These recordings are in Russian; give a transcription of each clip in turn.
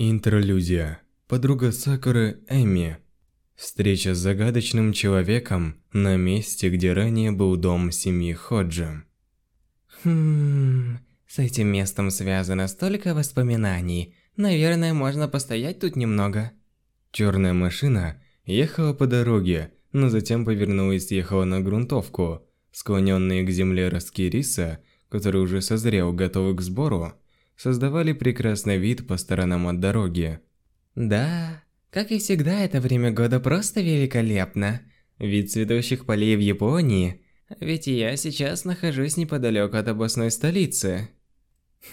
Интерлюдия. Подруга Сакуры Эми. Встреча с загадочным человеком на месте, где ранее был дом семьи Ходжи. Хм, с этим местом связано столько воспоминаний. Наверное, можно постоять тут немного. Черная машина ехала по дороге, но затем повернулась и съехала на грунтовку. Склоненные к земле ростки риса, который уже созрел, готовый к сбору, создавали прекрасный вид по сторонам от дороги. Да, как и всегда, это время года просто великолепно. Вид цветущих полей в Японии. Ведь я сейчас нахожусь неподалеку от областной столицы.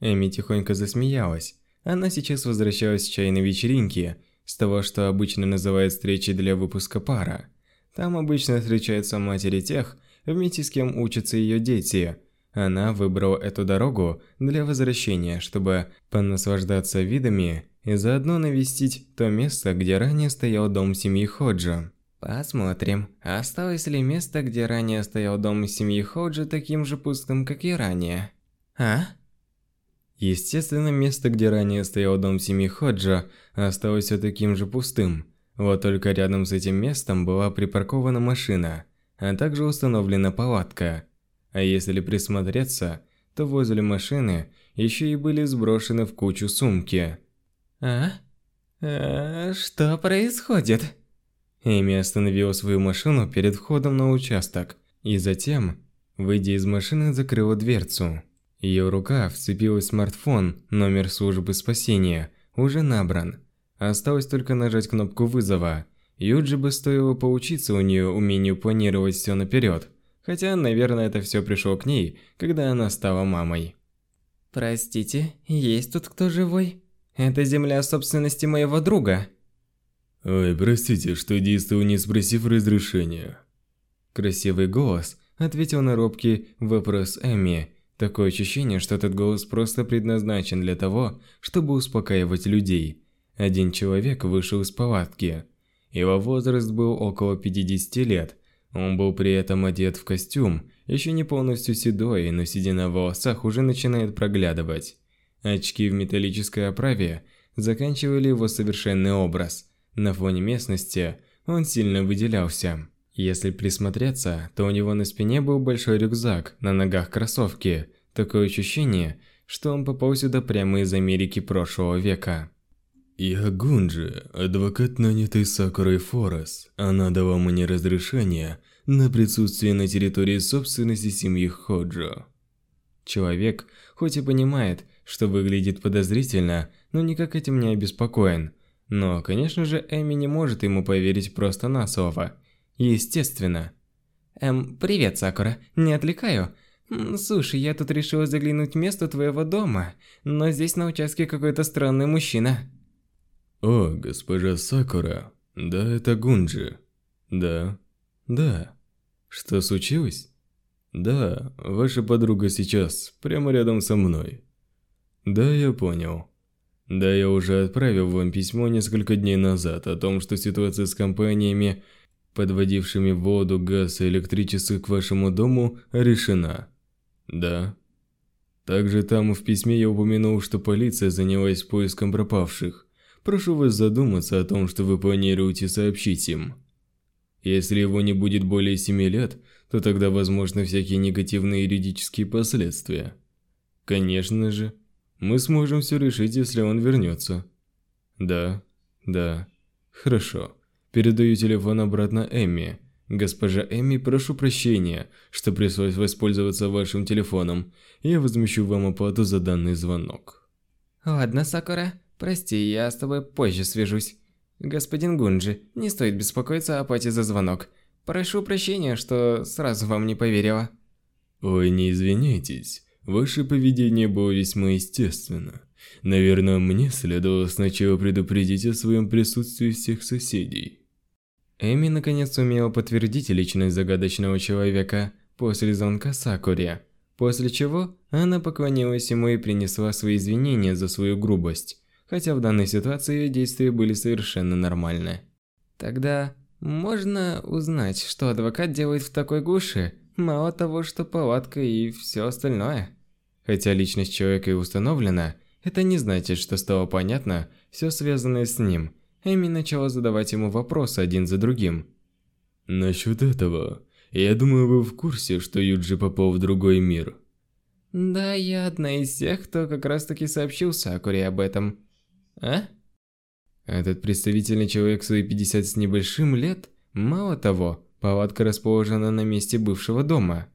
Эми тихонько засмеялась. Она сейчас возвращалась с чайной вечеринки, с того, что обычно называют встречей для выпуска пара. Там обычно встречаются матери тех, вместе с кем учатся ее дети. Она выбрала эту дорогу для возвращения, чтобы понаслаждаться видами и заодно навестить то место, где ранее стоял дом семьи Ходжа. Посмотрим, осталось ли место, где ранее стоял дом семьи Ходжа таким же пустым, как и ранее. А? Естественно, место, где ранее стоял дом семьи Ходжа, осталось все таким же пустым. Вот только рядом с этим местом была припаркована машина, а также установлена палатка. А если присмотреться, то возле машины еще и были сброшены в кучу сумки. А? а что происходит? Эми остановила свою машину перед входом на участок и затем, выйдя из машины, закрыла дверцу. Ее рука вцепилась в смартфон, номер службы спасения уже набран. Осталось только нажать кнопку вызова. Юджи бы стоило поучиться у нее умению планировать все наперед. Хотя, наверное, это все пришло к ней, когда она стала мамой. Простите, есть тут кто живой? Это земля собственности моего друга. Ой, простите, что действовал не спросив разрешения. Красивый голос ответил на робкий вопрос Эми, Такое ощущение, что этот голос просто предназначен для того, чтобы успокаивать людей. Один человек вышел из палатки. Его возраст был около 50 лет. Он был при этом одет в костюм, еще не полностью седой, но седина в волосах уже начинает проглядывать. Очки в металлической оправе заканчивали его совершенный образ. На фоне местности он сильно выделялся. Если присмотреться, то у него на спине был большой рюкзак, на ногах кроссовки. Такое ощущение, что он попал сюда прямо из Америки прошлого века. «Я Гунджи, адвокат, нанятый Сакурой Форес. Она дала мне разрешение на присутствие на территории собственности семьи Ходжо». Человек, хоть и понимает, что выглядит подозрительно, но никак этим не обеспокоен. Но, конечно же, Эми не может ему поверить просто на слово – Естественно. Эм, привет, Сакура. Не отвлекаю? Слушай, я тут решила заглянуть в место твоего дома, но здесь на участке какой-то странный мужчина. О, госпожа Сакура. Да, это Гунджи. Да. Да. Что случилось? Да, ваша подруга сейчас прямо рядом со мной. Да, я понял. Да, я уже отправил вам письмо несколько дней назад о том, что ситуация с компаниями подводившими воду, газ и электричество к вашему дому, решена. Да. Также там в письме я упомянул, что полиция занялась поиском пропавших. Прошу вас задуматься о том, что вы планируете сообщить им. Если его не будет более семи лет, то тогда возможны всякие негативные юридические последствия. Конечно же, мы сможем все решить, если он вернется. Да, да, хорошо. Передаю телефон обратно Эмми. Госпожа Эмми, прошу прощения, что пришлось воспользоваться вашим телефоном. Я возмещу вам оплату за данный звонок. Ладно, Сакура, прости, я с тобой позже свяжусь. Господин Гунджи, не стоит беспокоиться о оплате за звонок. Прошу прощения, что сразу вам не поверила. Ой, не извиняйтесь. Ваше поведение было весьма естественно. Наверное, мне следовало сначала предупредить о своем присутствии всех соседей. Эми наконец сумела подтвердить личность загадочного человека после звонка Сакуре, после чего она поклонилась ему и принесла свои извинения за свою грубость, хотя в данной ситуации ее действия были совершенно нормальны. Тогда можно узнать, что адвокат делает в такой гуше, мало того, что палатка и все остальное. Хотя личность человека и установлена, Это не значит, что стало понятно все связанное с ним. Эми начала задавать ему вопросы один за другим. Насчет этого, я думаю, вы в курсе, что Юджи попал в другой мир. Да, я одна из тех, кто как раз таки сообщил Сакуре об этом. А? Этот представительный человек свои 50 с небольшим лет, мало того, палатка расположена на месте бывшего дома.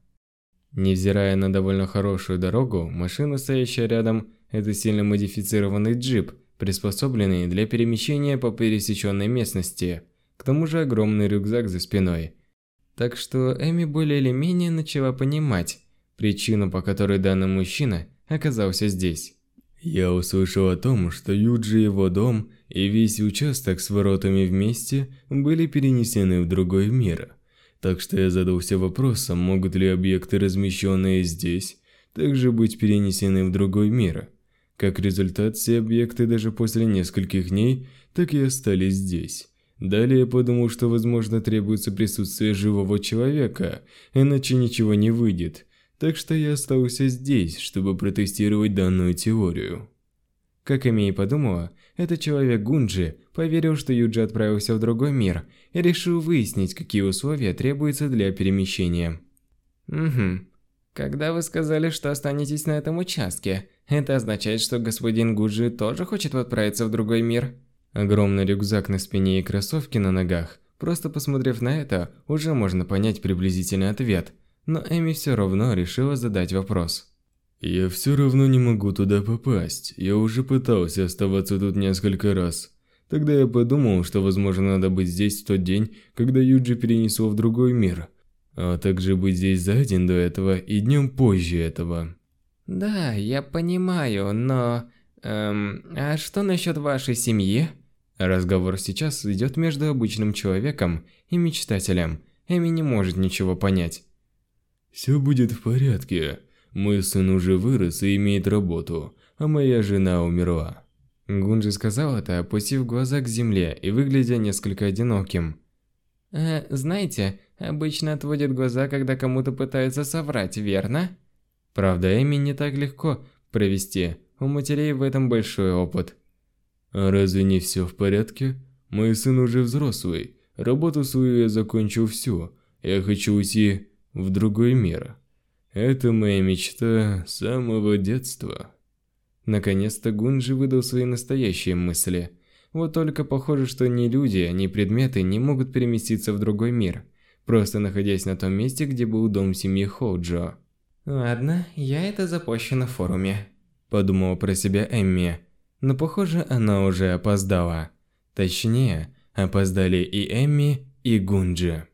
Невзирая на довольно хорошую дорогу, машина, стоящая рядом, это сильно модифицированный джип, приспособленный для перемещения по пересеченной местности. К тому же огромный рюкзак за спиной. Так что Эми более или менее начала понимать причину, по которой данный мужчина оказался здесь. Я услышал о том, что Юджи его дом и весь участок с воротами вместе были перенесены в другой мир. Так что я задался вопросом, могут ли объекты, размещенные здесь, также быть перенесены в другой мир. Как результат, все объекты даже после нескольких дней так и остались здесь. Далее я подумал, что возможно требуется присутствие живого человека, иначе ничего не выйдет. Так что я остался здесь, чтобы протестировать данную теорию. Как Эми и подумала, этот человек Гунджи поверил, что Юджи отправился в другой мир и решил выяснить, какие условия требуются для перемещения. Угу. Когда вы сказали, что останетесь на этом участке, это означает, что господин Гуджи тоже хочет отправиться в другой мир? Огромный рюкзак на спине и кроссовки на ногах. Просто посмотрев на это, уже можно понять приблизительный ответ. Но Эми все равно решила задать вопрос. «Я все равно не могу туда попасть. Я уже пытался оставаться тут несколько раз. Тогда я подумал, что возможно надо быть здесь в тот день, когда Юджи перенесло в другой мир. А также быть здесь за день до этого и днем позже этого». «Да, я понимаю, но... Эм, а что насчет вашей семьи?» Разговор сейчас идет между обычным человеком и мечтателем. Эми не может ничего понять. «Все будет в порядке. Мой сын уже вырос и имеет работу, а моя жена умерла». Гунджи сказал это, опустив глаза к земле и выглядя несколько одиноким. «Э, знаете, обычно отводят глаза, когда кому-то пытаются соврать, верно?» Правда, Эми не так легко провести, у матерей в этом большой опыт. А разве не все в порядке? Мой сын уже взрослый. Работу свою я закончил всю. Я хочу уйти в другой мир. Это моя мечта самого детства. Наконец-то Гунджи выдал свои настоящие мысли. Вот только похоже, что ни люди, ни предметы не могут переместиться в другой мир, просто находясь на том месте, где был дом семьи Хоуджо. «Ладно, я это запущу на форуме», – подумала про себя Эмми. Но похоже, она уже опоздала. Точнее, опоздали и Эмми, и Гунджи.